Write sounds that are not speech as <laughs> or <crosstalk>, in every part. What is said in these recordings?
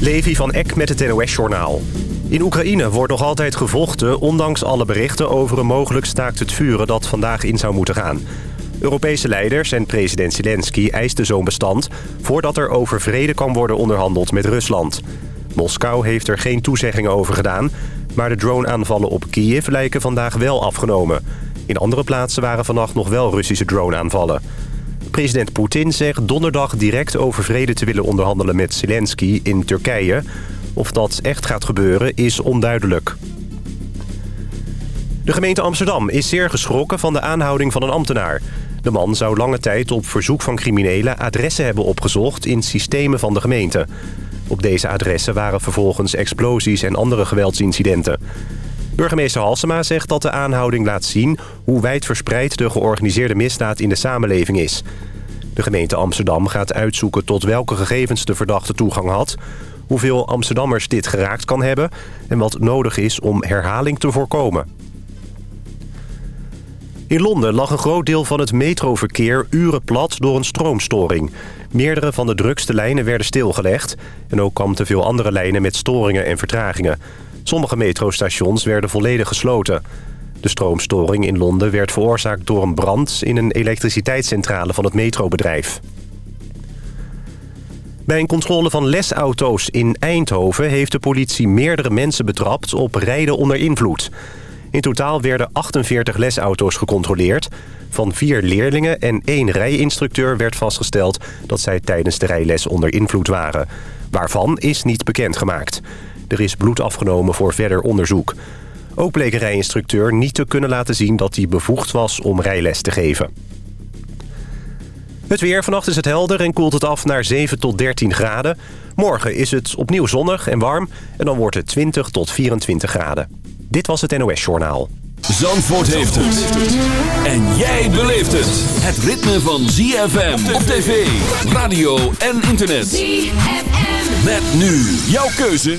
Levi van Eck met het NOS-journaal. In Oekraïne wordt nog altijd gevochten... ondanks alle berichten over een mogelijk staakt het vuren... dat vandaag in zou moeten gaan. Europese leiders en president Zelensky eisten zo'n bestand... voordat er over vrede kan worden onderhandeld met Rusland. Moskou heeft er geen toezeggingen over gedaan... maar de drone-aanvallen op Kiev lijken vandaag wel afgenomen. In andere plaatsen waren vannacht nog wel Russische drone-aanvallen. President Poetin zegt donderdag direct over vrede te willen onderhandelen met Zelensky in Turkije. Of dat echt gaat gebeuren is onduidelijk. De gemeente Amsterdam is zeer geschrokken van de aanhouding van een ambtenaar. De man zou lange tijd op verzoek van criminelen adressen hebben opgezocht in systemen van de gemeente. Op deze adressen waren vervolgens explosies en andere geweldsincidenten. Burgemeester Halsema zegt dat de aanhouding laat zien... hoe wijdverspreid de georganiseerde misdaad in de samenleving is. De gemeente Amsterdam gaat uitzoeken tot welke gegevens de verdachte toegang had... hoeveel Amsterdammers dit geraakt kan hebben... en wat nodig is om herhaling te voorkomen. In Londen lag een groot deel van het metroverkeer uren plat door een stroomstoring. Meerdere van de drukste lijnen werden stilgelegd... en ook kwam te veel andere lijnen met storingen en vertragingen... Sommige metrostations werden volledig gesloten. De stroomstoring in Londen werd veroorzaakt door een brand... in een elektriciteitscentrale van het metrobedrijf. Bij een controle van lesauto's in Eindhoven... heeft de politie meerdere mensen betrapt op rijden onder invloed. In totaal werden 48 lesauto's gecontroleerd. Van vier leerlingen en één rijinstructeur werd vastgesteld... dat zij tijdens de rijles onder invloed waren. Waarvan is niet bekendgemaakt. Er is bloed afgenomen voor verder onderzoek. Ook bleek een rijinstructeur niet te kunnen laten zien dat hij bevoegd was om rijles te geven. Het weer. Vannacht is het helder en koelt het af naar 7 tot 13 graden. Morgen is het opnieuw zonnig en warm en dan wordt het 20 tot 24 graden. Dit was het NOS Journaal. Zandvoort heeft het. En jij beleeft het. Het ritme van ZFM op tv, radio en internet. ZFM. Met nu jouw keuze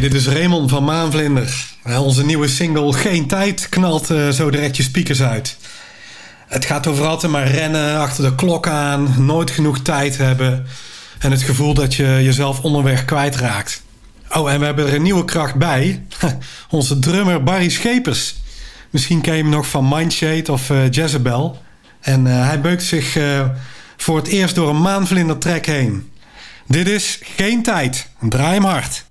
Dit is Raymond van Maanvlinder. Onze nieuwe single Geen Tijd knalt uh, zo direct je speakers uit. Het gaat over altijd maar rennen, achter de klok aan, nooit genoeg tijd hebben... en het gevoel dat je jezelf onderweg kwijtraakt. Oh, en we hebben er een nieuwe kracht bij. <laughs> Onze drummer Barry Schepers. Misschien ken je hem nog van Mindshade of uh, Jezebel. En hij beukt zich voor het eerst door een maanvlinder trek heen. Dit is Geen Tijd. Draai hem hard.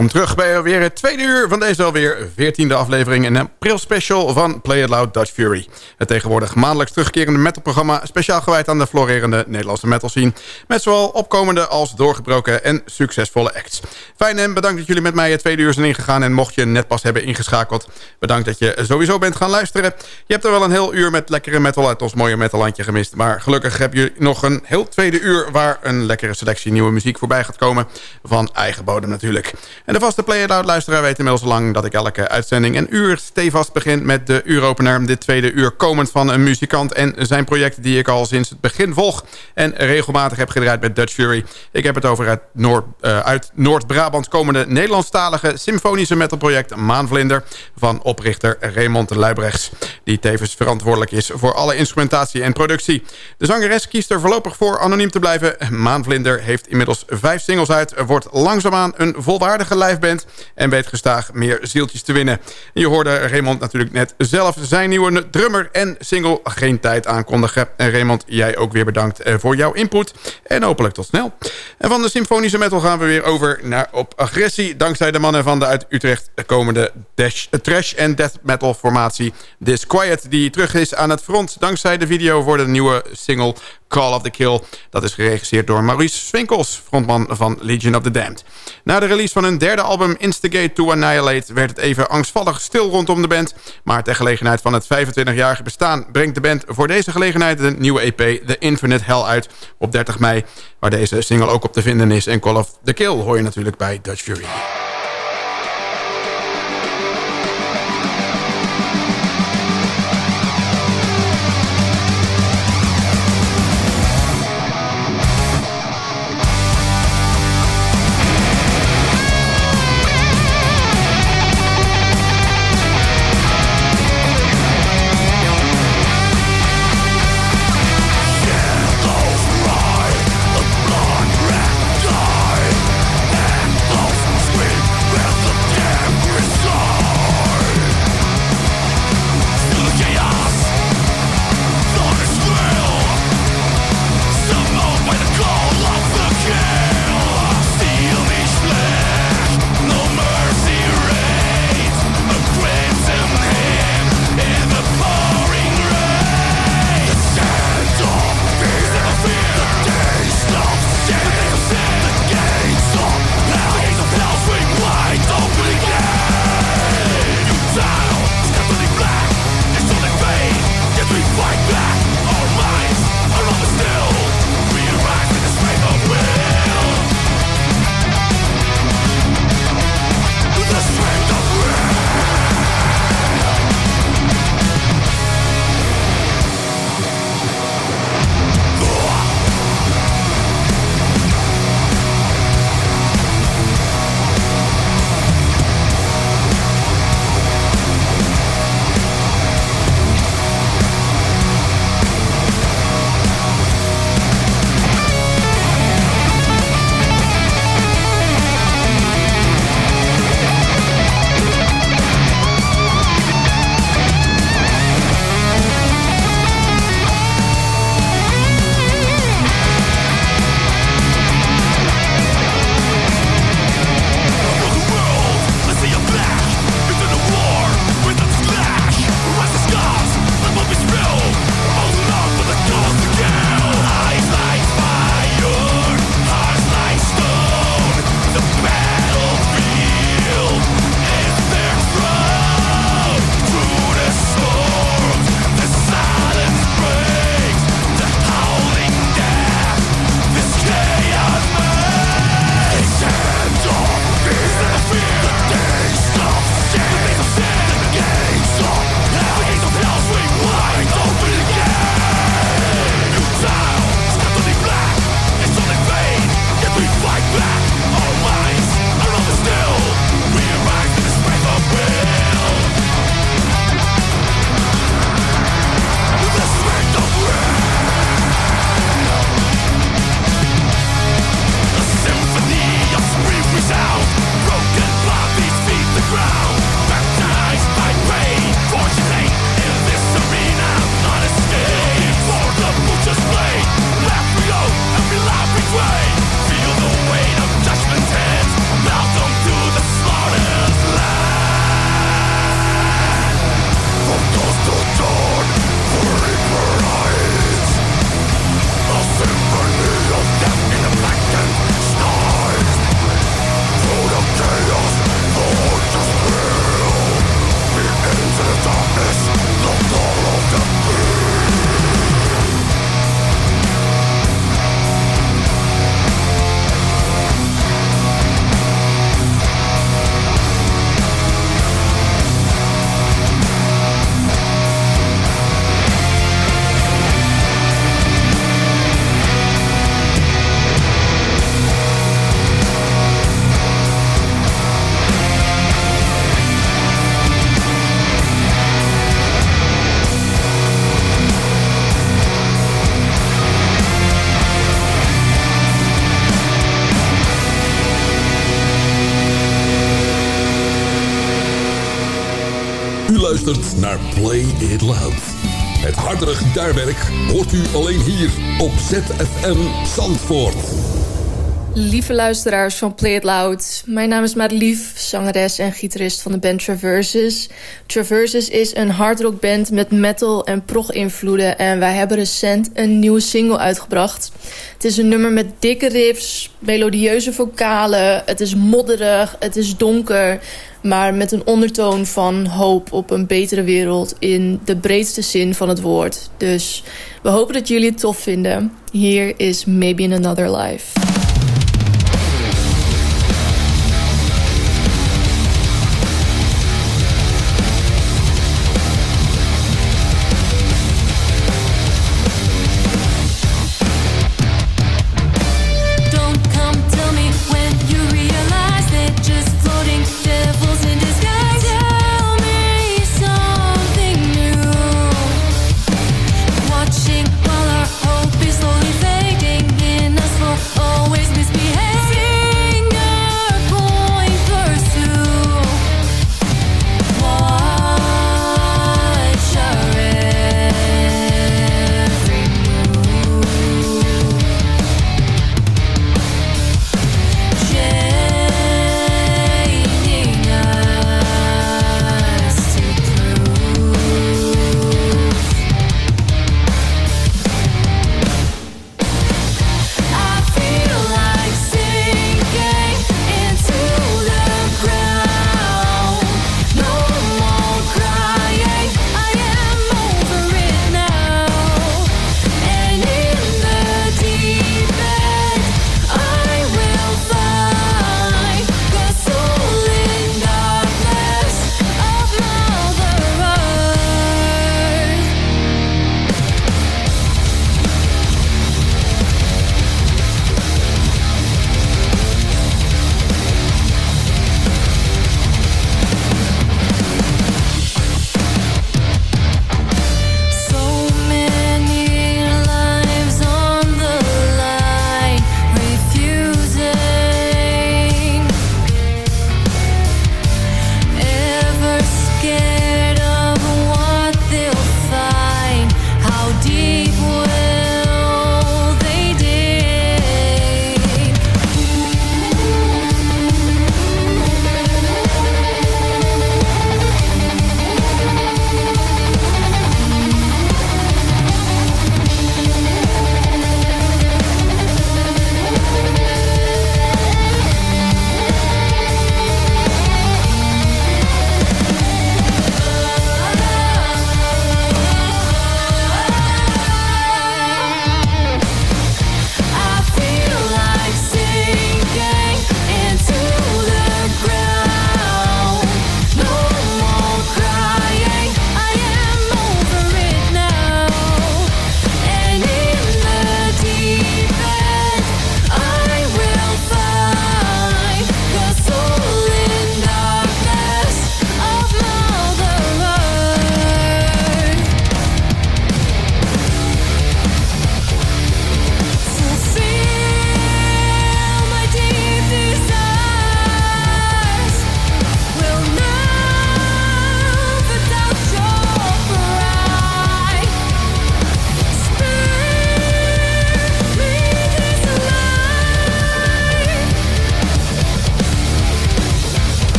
Welkom terug bij weer het tweede uur van deze alweer 14e aflevering... een april special van Play It Loud Dutch Fury. Het tegenwoordig maandelijks terugkerende metalprogramma... speciaal gewijd aan de florerende Nederlandse metal scene... met zowel opkomende als doorgebroken en succesvolle acts. Fijn en bedankt dat jullie met mij het tweede uur zijn ingegaan... en mocht je net pas hebben ingeschakeld... bedankt dat je sowieso bent gaan luisteren. Je hebt er wel een heel uur met lekkere metal uit ons mooie metallandje gemist... maar gelukkig heb je nog een heel tweede uur... waar een lekkere selectie nieuwe muziek voorbij gaat komen... van eigen bodem natuurlijk. En de vaste Play It Out luisteraar weet inmiddels lang... dat ik elke uitzending een uur stevast begin met de uuropener. Dit tweede uur komend van een muzikant en zijn project... die ik al sinds het begin volg en regelmatig heb gedraaid met Dutch Fury. Ik heb het over het Noord, uh, uit Noord-Brabant komende Nederlandstalige... symfonische metalproject Maanvlinder... van oprichter Raymond Luibrechts... die tevens verantwoordelijk is voor alle instrumentatie en productie. De zangeres kiest er voorlopig voor anoniem te blijven. Maanvlinder heeft inmiddels vijf singles uit... wordt langzaamaan een volwaardige liveband... en weet gestaag meer zieltjes te winnen. Je hoorde Raymond natuurlijk net zelf zijn nieuwe drummer en single Geen Tijd aankondigen. En Raymond, jij ook weer bedankt eh, voor jouw input. En hopelijk tot snel. En van de symfonische metal gaan we weer over naar op agressie. Dankzij de mannen van de uit Utrecht komende dash, trash en death metal formatie Disquiet... die terug is aan het front dankzij de video voor de nieuwe single Call of the Kill. Dat is geregisseerd door Maurice Swinkels, frontman van Legion of the Damned. Na de release van hun derde album Instigate to Annihilate... werd het even angstvallig stil rondom de band. Maar ter gelegenheid van het 25-jarige bestaan... brengt de band voor deze gelegenheid de nieuwe EP The Infinite Hell uit op 30 mei... waar deze single ook op te vinden is. En Call of the Kill hoor je natuurlijk bij Dutch Fury. Hoort u alleen hier op ZFM Zandvoort. Lieve luisteraars van Play It Loud. Mijn naam is Madelief, zangeres en gitarist van de band Traverses. Traverses is een hardrockband met metal en prog-invloeden... en wij hebben recent een nieuwe single uitgebracht. Het is een nummer met dikke riffs, melodieuze vocalen... het is modderig, het is donker... maar met een ondertoon van hoop op een betere wereld... in de breedste zin van het woord. Dus we hopen dat jullie het tof vinden. Hier is Maybe in Another Life.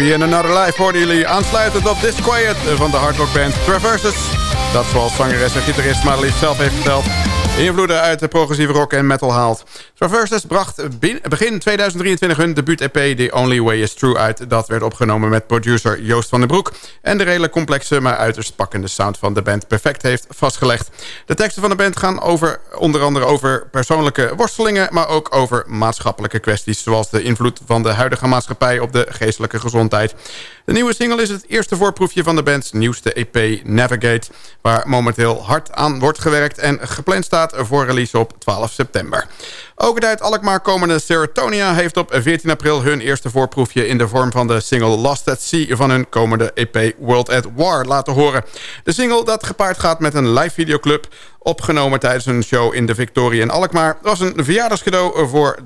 Maybe in Another Life hoorden jullie aansluitend op Disquiet van de hardrockband Traverses. Dat zoals zangeres en gitarist Madelief zelf heeft verteld invloeden uit de progressieve rock en metal haalt. Traverses bracht begin 2023 hun debuut-EP The Only Way Is True uit. Dat werd opgenomen met producer Joost van den Broek... en de redelijk complexe, maar uiterst pakkende sound van de band perfect heeft vastgelegd. De teksten van de band gaan over, onder andere over persoonlijke worstelingen... maar ook over maatschappelijke kwesties... zoals de invloed van de huidige maatschappij op de geestelijke gezondheid. De nieuwe single is het eerste voorproefje van de band's nieuwste EP Navigate... waar momenteel hard aan wordt gewerkt en gepland staat voor release op 12 september. Ook het uit Alkmaar komende Serotonia heeft op 14 april hun eerste voorproefje... in de vorm van de single Lost at Sea van hun komende EP World at War laten horen. De single dat gepaard gaat met een live videoclub... opgenomen tijdens een show in de Victoria in Alkmaar... was een verjaardagscadeau voor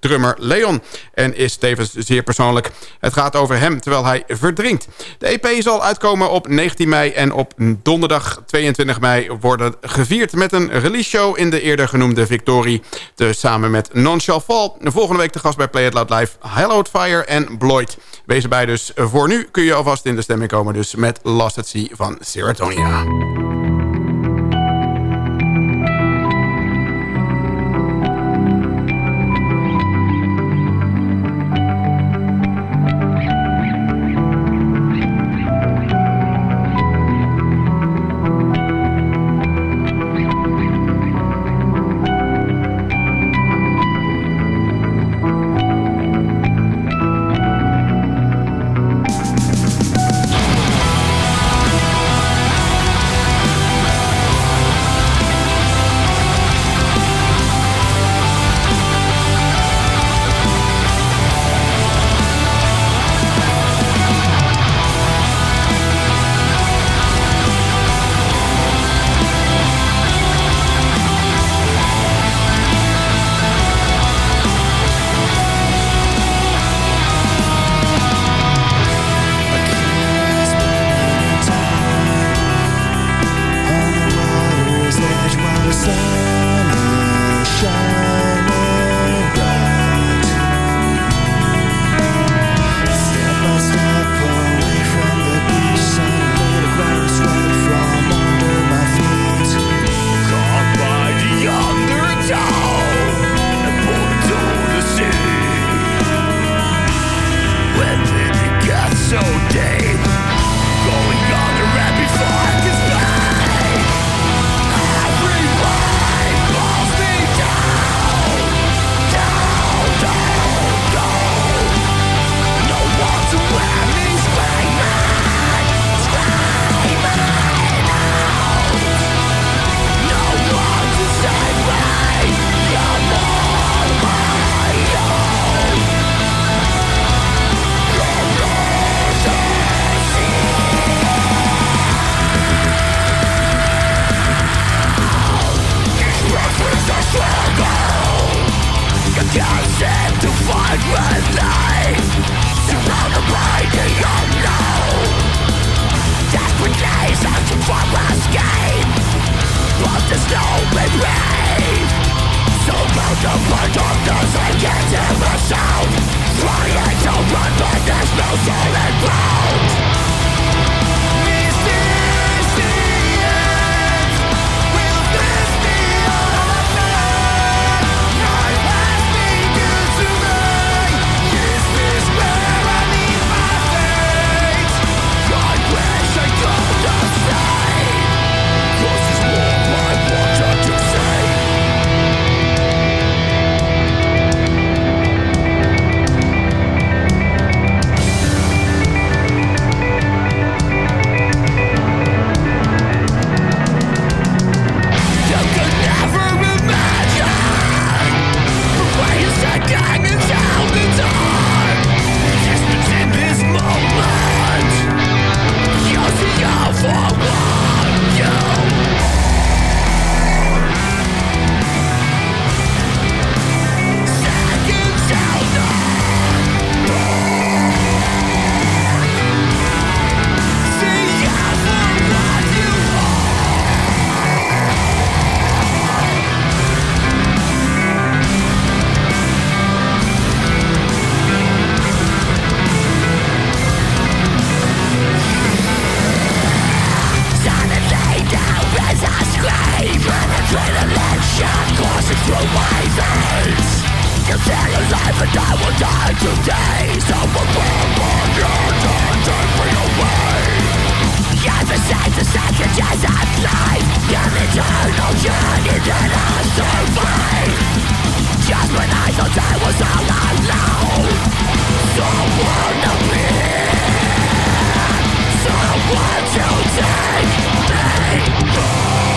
drummer Leon. En is tevens zeer persoonlijk. Het gaat over hem terwijl hij verdrinkt. De EP zal uitkomen op 19 mei en op donderdag 22 mei worden gevierd met een release show in de eerder genoemde Victorie. Dus samen met Non Shall Fall. Volgende week de gast bij Play It Loud Live, Hallowed Fire en Bloyd. Wees erbij dus. Voor nu kun je alvast in de stemming komen dus met Lost at Sea van Coursing through my veins You I will die today Someone will You're the second survive Just when I thought I was all alone Someone appeared Someone to take. me home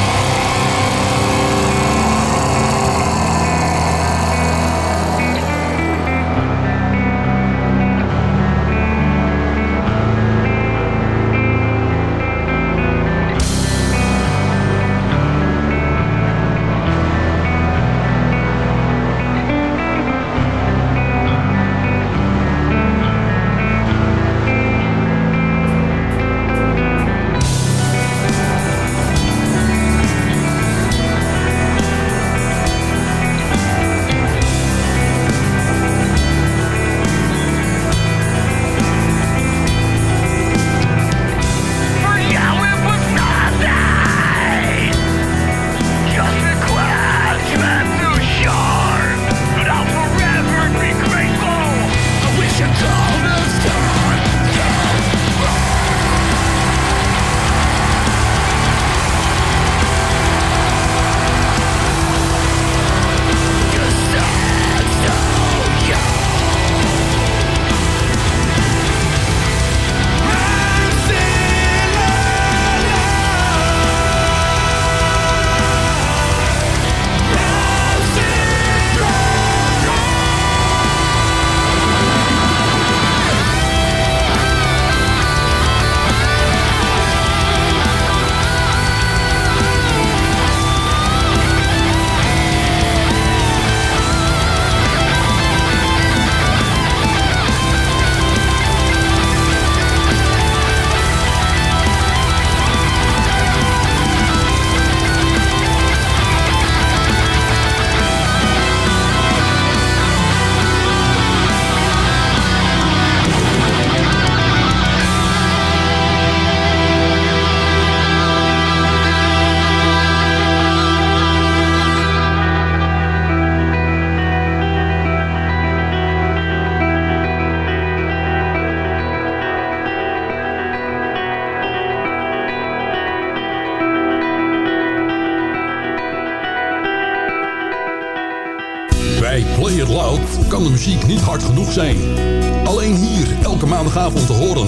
te horen.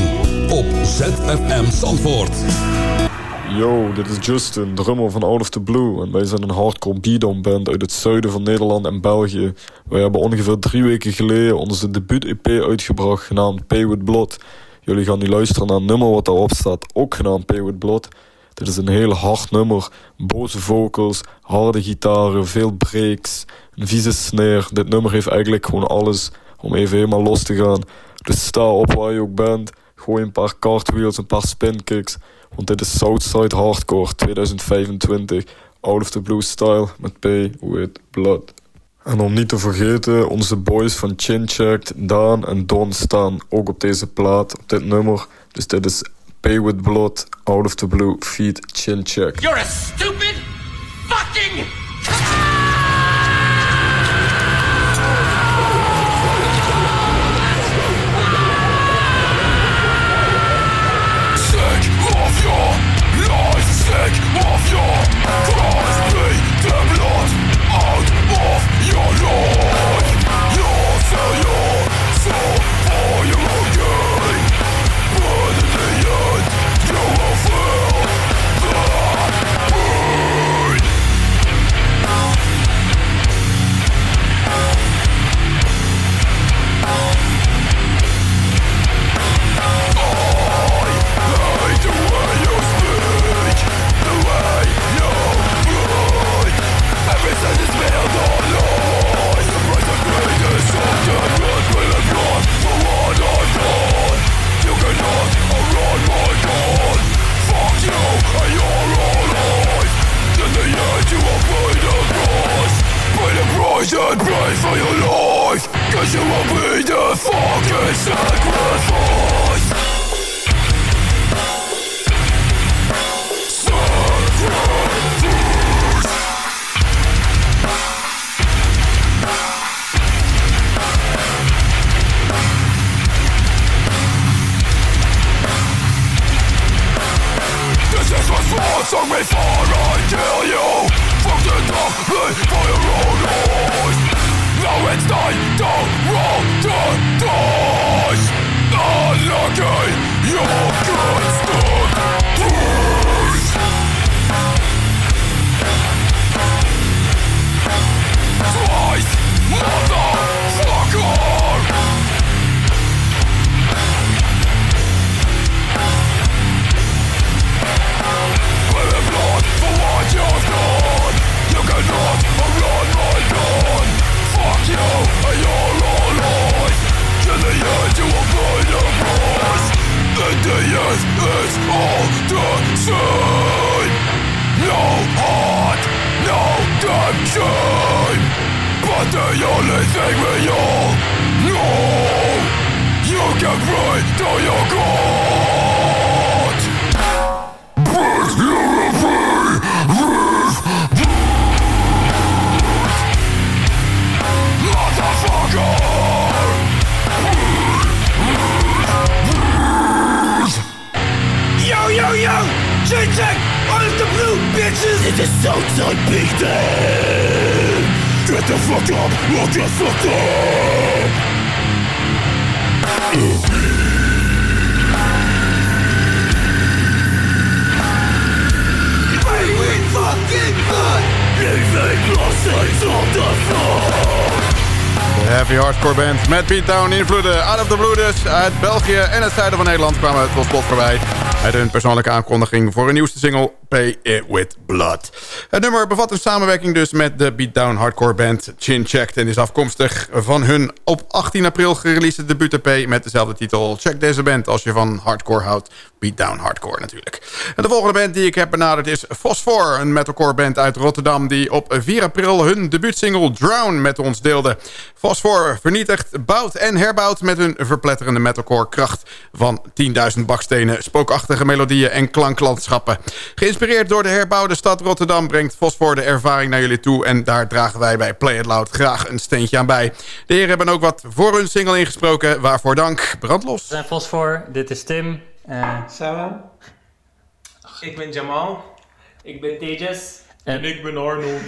Op ZFM Zandvoort. Yo, dit is Justin, drummer van Out of the Blue. En wij zijn een hardcore beatdown band uit het zuiden van Nederland en België. Wij hebben ongeveer drie weken geleden onze debuut-EP uitgebracht, genaamd Pay With Blood. Jullie gaan nu luisteren naar een nummer wat daarop staat, ook genaamd Pay With Blood. Dit is een heel hard nummer. Boze vocals, harde gitaren, veel breaks, een vieze snare. Dit nummer heeft eigenlijk gewoon alles om even helemaal los te gaan. Dus sta op waar je ook bent. Gooi een paar cartwheels, een paar spinkicks. Want dit is Southside Hardcore 2025. Out of the Blue Style met Pay With Blood. En om niet te vergeten, onze boys van Chinchecked, Daan en Don staan ook op deze plaat, op dit nummer. Dus dit is Pay with blood, out of the blue, feet, chin check. You're a stupid met beatdown invloeden. Out of the Blue dus. Uit België en het zuiden van Nederland kwamen het tot slot voorbij. Uit hun persoonlijke aankondiging voor een nieuwste single Pay It With Blood. Het nummer bevat een samenwerking dus met de beatdown hardcore band Chin Checked... en is afkomstig van hun op 18 april gereleased debuut-EP... met dezelfde titel. Check deze band als je van hardcore houdt. Beatdown hardcore natuurlijk. En de volgende band die ik heb benaderd is Phosphor... een metalcore band uit Rotterdam... die op 4 april hun debuutsingle Drown met ons deelde. Phosphor vernietigt, bouwt en herbouwt... met hun verpletterende metalcore kracht van 10.000 bakstenen... spookachtige melodieën en klanklandschappen. Geïnspireerd door de herbouwde stad Rotterdam... brengt Phosphor de ervaring naar jullie toe... en daar dragen wij bij Play It Loud graag een steentje aan bij. De heren hebben ook wat voor hun single ingesproken. Waarvoor dank. Brandlos. We zijn Fosfor, dit is Tim. Uh, Sarah. Ik ben Jamal. Ik ben Tejas. En, ik ben Arnold. <laughs>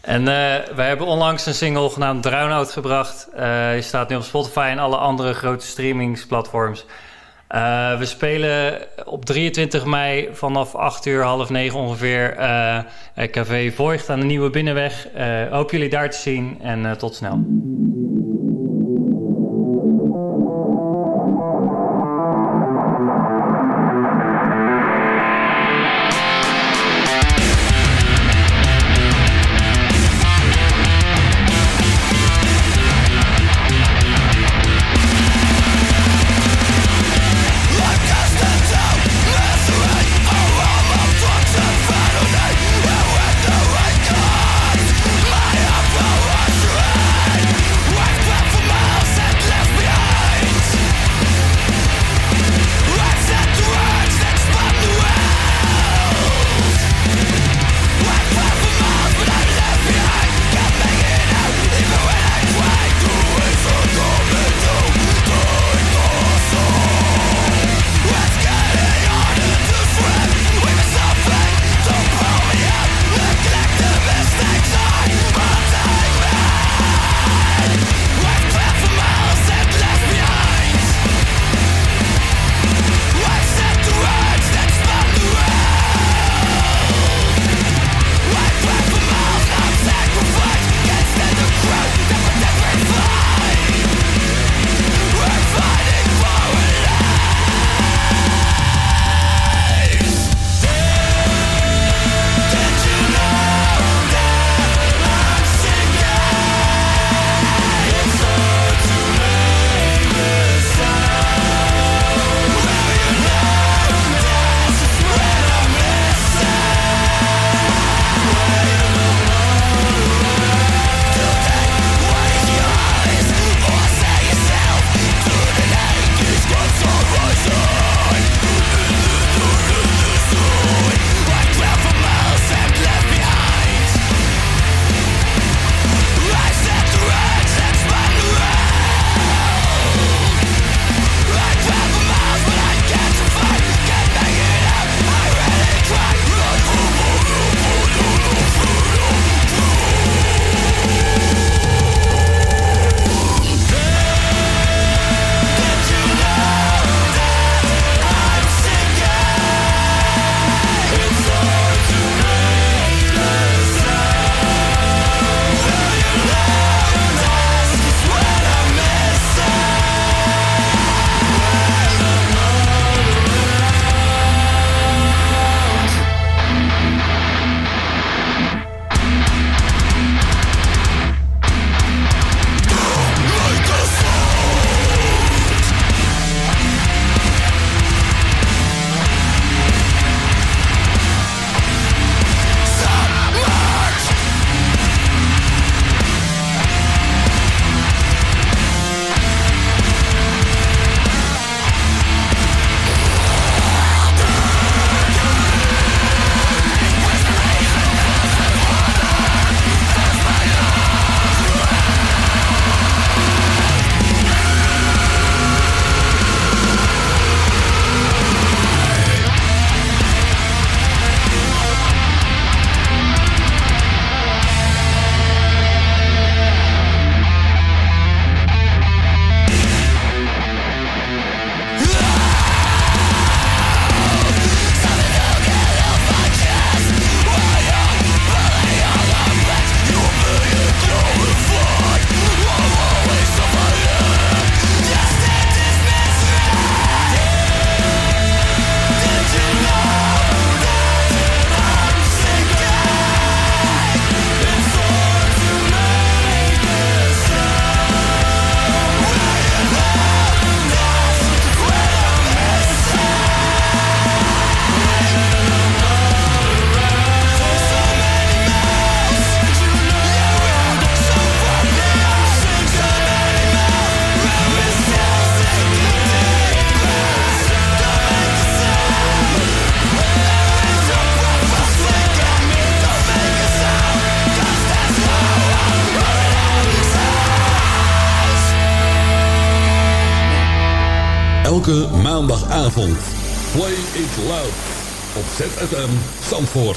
En uh, wij hebben onlangs een single genaamd Drown gebracht. Uh, die staat nu op Spotify en alle andere grote streamingsplatforms. Uh, we spelen op 23 mei vanaf 8 uur, half 9 ongeveer... Café Voigt aan de Nieuwe Binnenweg. hoop jullie daar te zien en tot snel. ZFM ehm, Zandvoort.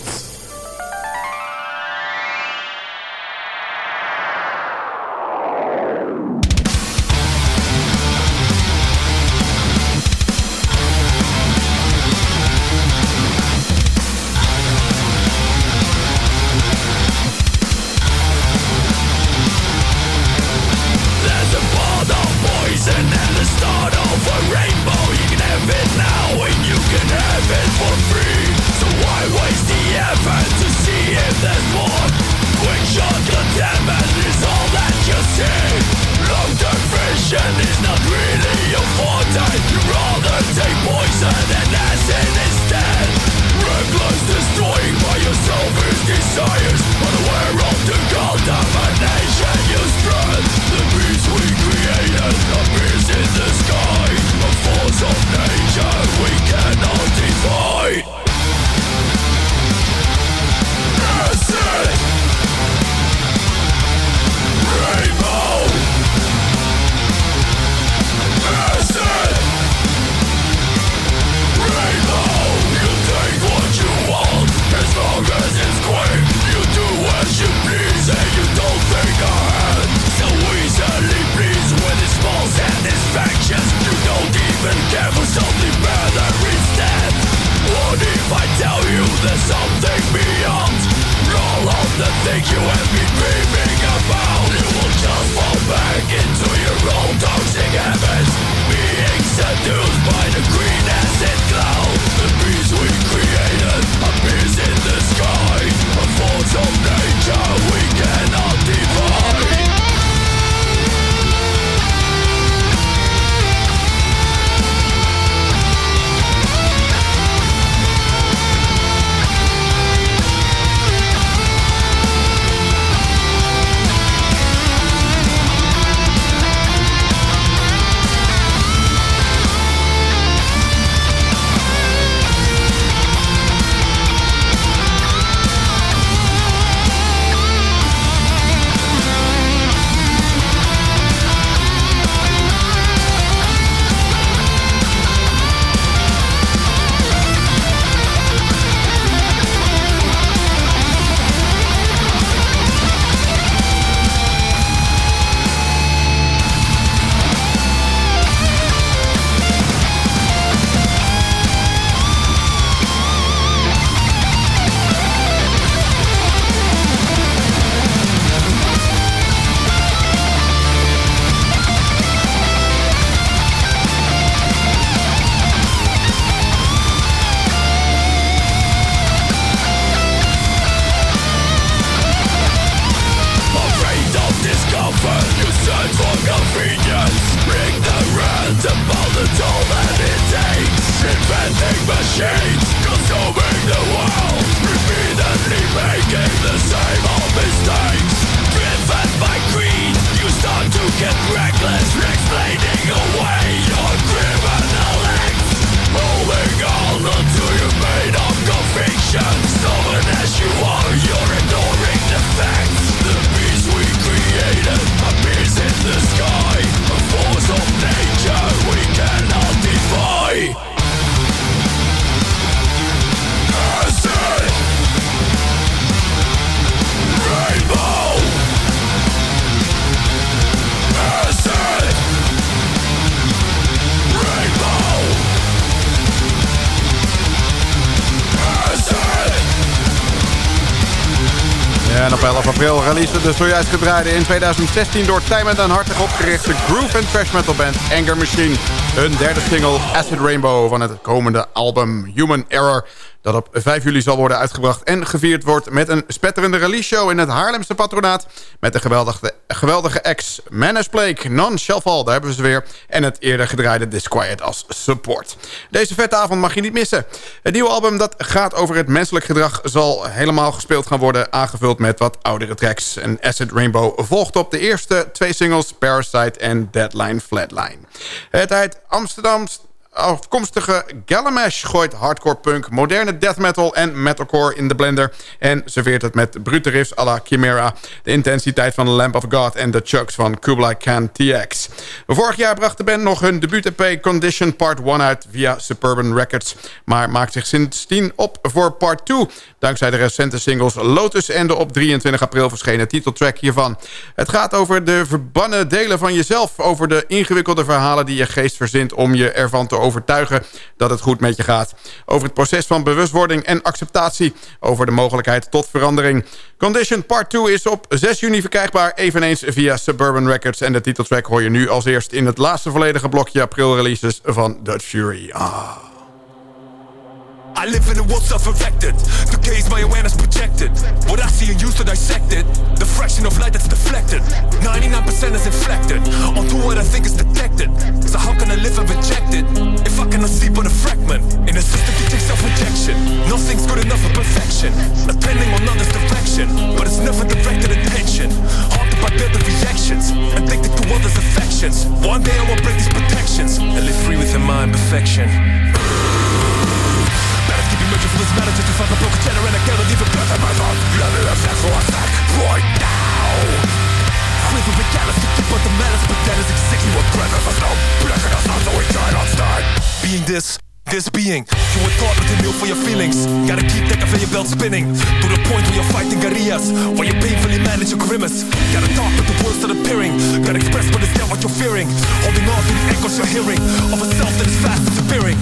de zojuist gedraaide in 2016 door Tijmen en Hartig opgerichte groove en trash metal band Anger Machine. Hun derde single Acid Rainbow van het komende album Human Error dat op 5 juli zal worden uitgebracht en gevierd wordt... met een spetterende release-show in het Haarlemse patronaat... met de geweldige, geweldige ex Manus Blake, Non Shall daar hebben we ze weer... en het eerder gedraaide Disquiet als support. Deze vette avond mag je niet missen. Het nieuwe album dat gaat over het menselijk gedrag... zal helemaal gespeeld gaan worden, aangevuld met wat oudere tracks. En Acid Rainbow volgt op de eerste twee singles... Parasite en Deadline Flatline. Het uit Amsterdam afkomstige Gallamash gooit hardcore punk, moderne death metal en metalcore in de blender... en serveert het met brute riffs à la Chimera... de intensiteit van Lamp of God en de chucks van Kublai Khan TX. Vorig jaar bracht de band nog hun debuut-EP Condition Part 1 uit via Suburban Records... maar maakt zich sindsdien op voor Part 2... dankzij de recente singles Lotus en de op 23 april verschenen titeltrack hiervan. Het gaat over de verbannen delen van jezelf... over de ingewikkelde verhalen die je geest verzint om je ervan te overtuigen dat het goed met je gaat. Over het proces van bewustwording en acceptatie. Over de mogelijkheid tot verandering. Condition Part 2 is op 6 juni verkrijgbaar. Eveneens via Suburban Records. En de titeltrack hoor je nu als eerst in het laatste volledige blokje april releases van Dutch Fury. Ah. I live in a world self-infected. The gaze my awareness projected. What I see and use to dissect it. The fraction of light that's deflected. 99% is inflected. Onto what I think is detected So how can I live and reject it? If I cannot see but a fragment. In a system teaching self-rejection. Nothing's good enough for perfection. Depending on others' direction But it's never directed attention. Haunted by built reactions Addicted to others' affections. One day I will break these protections. And live free within my imperfection Matter just to find a broken channel And I cannot even breath in my lungs Let me have sex for a sec right now. With the callous to keep out the malice But that is exactly what presence is no Blessing us not so we cannot stand Being this this being, you were thought with a meal for your feelings. Gotta keep that conveyor belt spinning. To the point where you're fighting guerrillas While you painfully manage your grimace. Gotta talk but the words that appearing. Gotta express but it's not what you're fearing. Holding on to the echoes you're hearing Of a self that is fast disappearing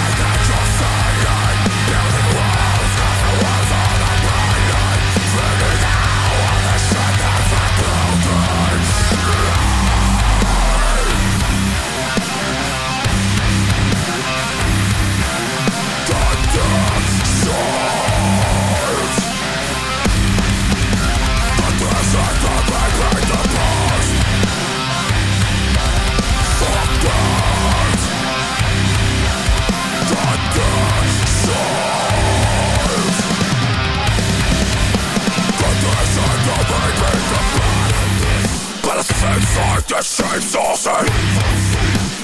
it's inside the same saucer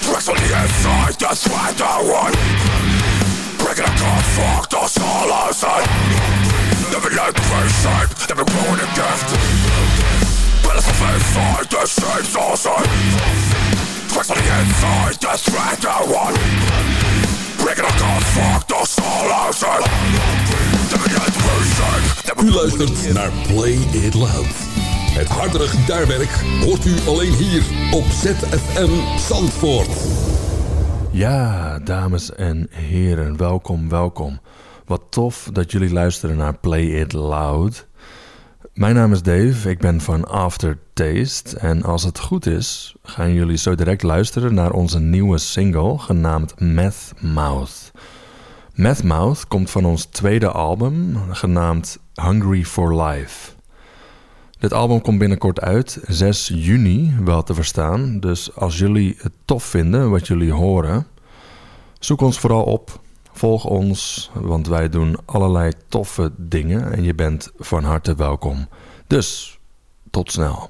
Tricks on the inside, that's right the one Breaking a cut, fuck the solos Never let the face shape, never ruin a gift But it's inside the same saucer Tricks on the inside, that's right the one Breaking a cut, fuck the solos Never let the face shape, U luistert naar Play It Loud. Het hardere gitaarwerk hoort u alleen hier op ZFM Zandvoort. Ja, dames en heren, welkom, welkom. Wat tof dat jullie luisteren naar Play It Loud. Mijn naam is Dave, ik ben van Aftertaste en als het goed is, gaan jullie zo direct luisteren naar onze nieuwe single genaamd Meth Mouth. Meth Mouth komt van ons tweede album genaamd Hungry for Life. Dit album komt binnenkort uit, 6 juni wel te verstaan. Dus als jullie het tof vinden wat jullie horen, zoek ons vooral op. Volg ons, want wij doen allerlei toffe dingen en je bent van harte welkom. Dus, tot snel.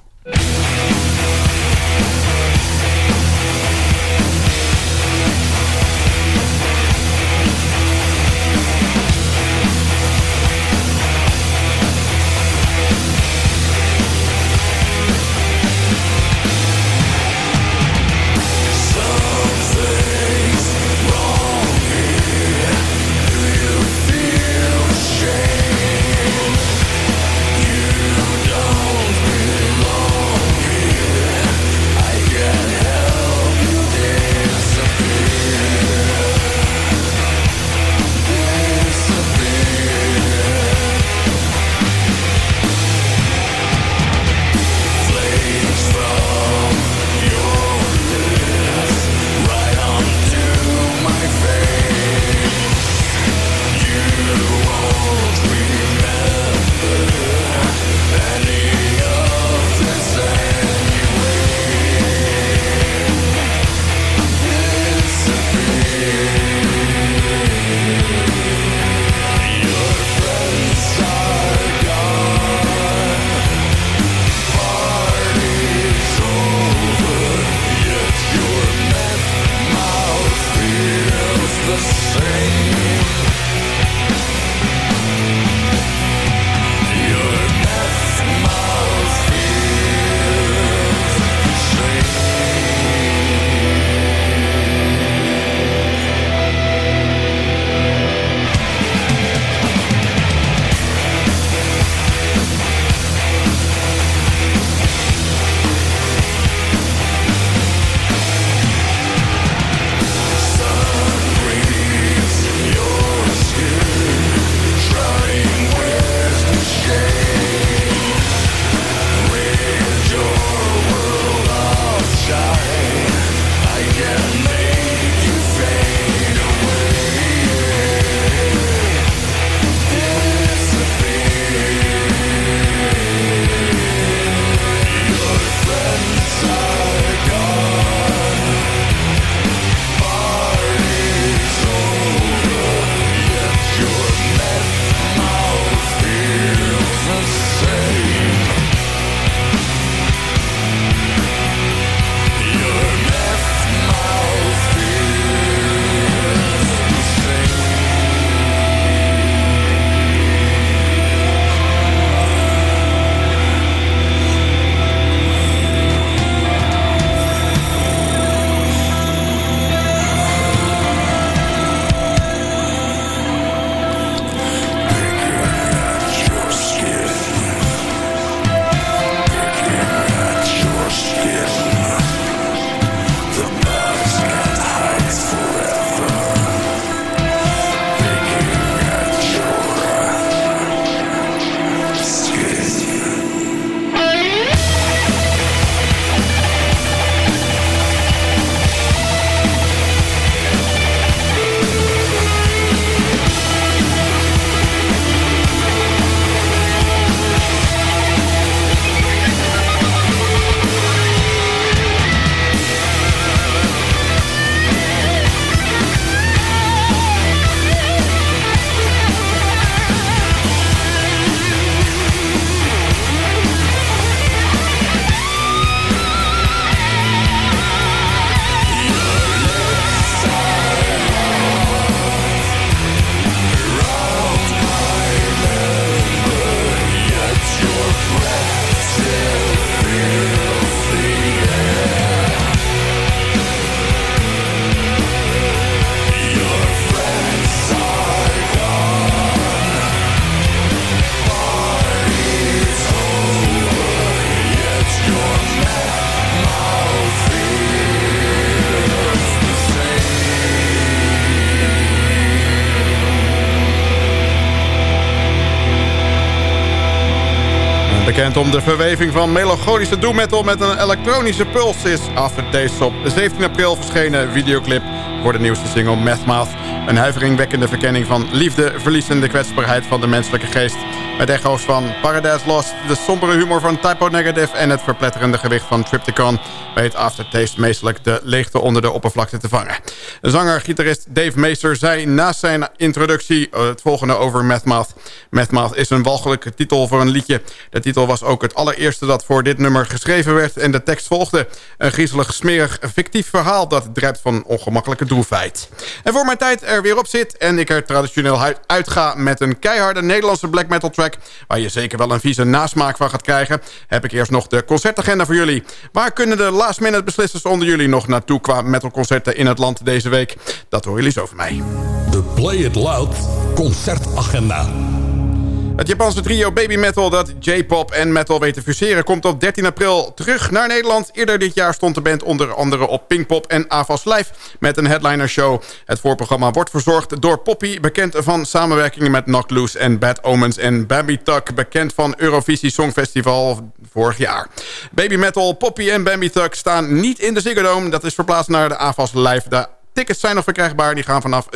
De verweving van melancholische doom metal met een elektronische puls is Aftertaste op 17 april verschenen videoclip voor de nieuwste single Mathmouth. Een huiveringwekkende verkenning van liefde, verlies en de kwetsbaarheid van de menselijke geest. Met echo's van Paradise Lost, de sombere humor van Typo Negative... en het verpletterende gewicht van Tripticon... weet Aftertaste meestelijk de leegte onder de oppervlakte te vangen. Zanger-gitarist Dave Meester zei naast zijn introductie... Eh, het volgende over Mathmouth. Mathmouth is een walgelijke titel voor een liedje. De titel was ook het allereerste dat voor dit nummer geschreven werd... en de tekst volgde. Een griezelig, smerig, fictief verhaal... dat drijft van ongemakkelijke droefheid. En voor mijn tijd er weer op zit... en ik er traditioneel uitga met een keiharde Nederlandse black metal track waar je zeker wel een vieze nasmaak van gaat krijgen... heb ik eerst nog de concertagenda voor jullie. Waar kunnen de last minute beslissers onder jullie nog naartoe... qua metalconcerten in het land deze week? Dat horen jullie zo van mij. De Play It Loud concertagenda. Het Japanse trio Baby Metal dat J-pop en metal weet te fuseren... komt op 13 april terug naar Nederland. Eerder dit jaar stond de band onder andere op Pinkpop en Avas Live... met een headliner show. Het voorprogramma wordt verzorgd door Poppy... bekend van samenwerkingen met Knock Loose en Bad Omens... en Bambi Tuck, bekend van Eurovisie Songfestival vorig jaar. Baby Metal, Poppy en Bambi Tuck staan niet in de Ziggo Dome. Dat is verplaatst naar de Avas Live... De Tickets zijn nog verkrijgbaar. Die gaan vanaf 77,28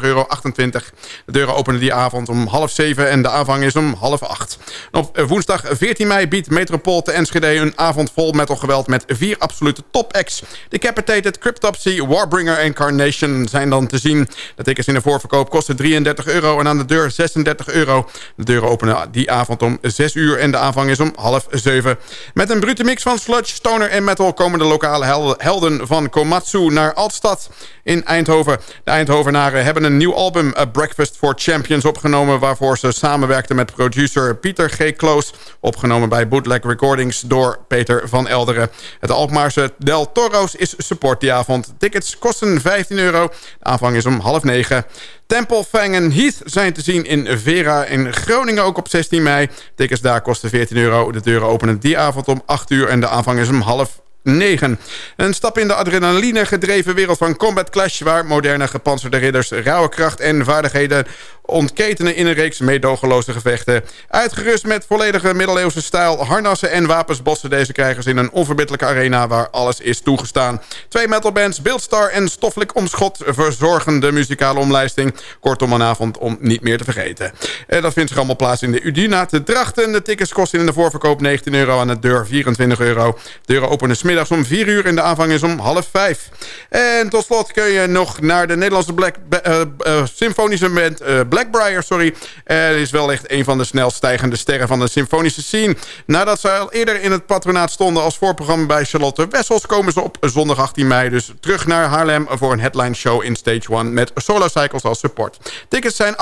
euro. De deuren openen die avond om half zeven en de aanvang is om half acht. Op woensdag 14 mei biedt Metropool te Enschede een avond vol metal geweld met vier absolute top-acts. Decapitated, Cryptopsy, Warbringer en Carnation zijn dan te zien. De tickets in de voorverkoop kosten 33 euro en aan de deur 36 euro. De deuren openen die avond om 6 uur en de aanvang is om half 7. Met een brute mix van sludge, stoner en metal komen de lokale helden van Komatsu naar Altstad in Eindhoven. De Eindhovenaren hebben een nieuw album, A Breakfast for Champions, opgenomen... waarvoor ze samenwerkten met producer Pieter G. Kloos... opgenomen bij Bootleg Recordings door Peter van Elderen. Het Alkmaarse Del Toro's is support die avond. Tickets kosten 15 euro. De aanvang is om half negen. Temple Fang en Heath zijn te zien in Vera in Groningen ook op 16 mei. Tickets daar kosten 14 euro. De deuren openen die avond om 8 uur en de aanvang is om half 9. Een stap in de adrenaline gedreven wereld van Combat Clash... waar moderne gepantserde ridders rauwe kracht en vaardigheden ontketenen in een reeks meedogenloze gevechten. Uitgerust met volledige middeleeuwse stijl, harnassen en wapens... bossen deze krijgers in een onverbiddelijke arena waar alles is toegestaan. Twee metalbands, Beeldstar en Stoffelijk Omschot... verzorgen de muzikale omlijsting. Kortom een avond om niet meer te vergeten. En dat vindt zich allemaal plaats in de Udina te Drachten. De tickets kosten in de voorverkoop 19 euro, aan de deur 24 euro. Deuren openen smiddags om 4 uur en de aanvang is om half 5. En tot slot kun je nog naar de Nederlandse Black, uh, uh, symfonische band... Uh, Blackbriar, sorry. Uh, is wel echt een van de snelst stijgende sterren van de symfonische scene. Nadat ze al eerder in het patronaat stonden als voorprogramma bij Charlotte Wessels... komen ze op zondag 18 mei dus terug naar Haarlem... voor een headline show in Stage 1 met Solar Cycles als support. Tickets zijn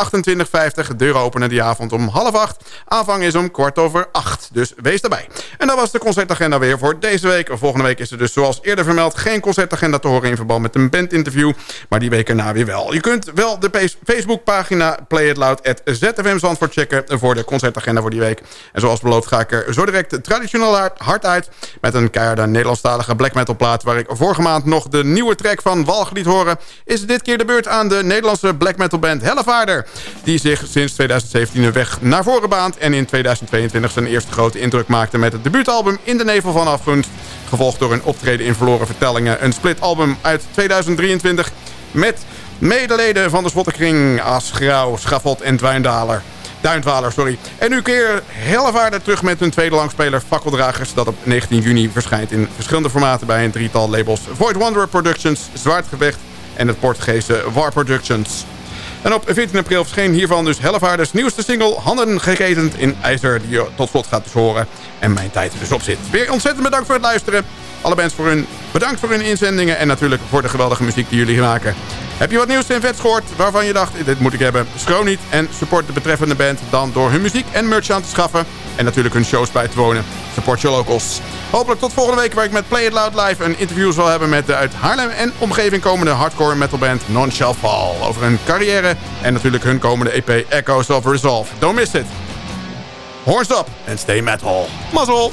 28,50. Deuren openen die avond om half acht. Aanvang is om kwart over acht. Dus wees erbij. En dat was de concertagenda weer voor deze week. Volgende week is er dus zoals eerder vermeld... geen concertagenda te horen in verband met een bandinterview. Maar die week erna weer wel. Je kunt wel de Facebookpagina Play It Loud at ZFM checken voor de concertagenda voor die week. En zoals beloofd ga ik er zo direct traditioneel hard uit... met een keiharde Nederlandstalige black metal plaat... waar ik vorige maand nog de nieuwe track van Walg liet horen... is dit keer de beurt aan de Nederlandse black metal band Hellevaarder... die zich sinds 2017 een weg naar voren baant... en in 2022 zijn eerste grote indruk maakte met het debuutalbum In de Nevel van Afgunst... gevolgd door een optreden in Verloren Vertellingen... een splitalbum uit 2023 met Medeleden van de Spottenkring, Asgrauw, Schafot en Dwijndaler. Duindwaler, sorry. En nu keer Hellevaarder terug met hun tweede langspeler Fakkeldragers... dat op 19 juni verschijnt in verschillende formaten bij een drietal labels... Void Wanderer Productions, Zwaardgevecht en het Portugese War Productions. En op 14 april verscheen hiervan dus Hellevaarders nieuwste single... Handen geketend in ijzer, die je tot slot gaat dus horen. En mijn tijd dus op zit. Weer ontzettend bedankt voor het luisteren. Alle bands voor hun, bedankt voor hun inzendingen... en natuurlijk voor de geweldige muziek die jullie maken. Heb je wat nieuws en vets gehoord waarvan je dacht, dit moet ik hebben? Schroon niet en support de betreffende band dan door hun muziek en merch aan te schaffen. En natuurlijk hun shows bij te wonen. Support your locals. Hopelijk tot volgende week waar ik met Play It Loud Live een interview zal hebben met de uit Haarlem en omgeving komende hardcore metalband Non Shall Fall. Over hun carrière en natuurlijk hun komende EP Echoes of Resolve. Don't miss it. Horns up and stay metal. Mazzel!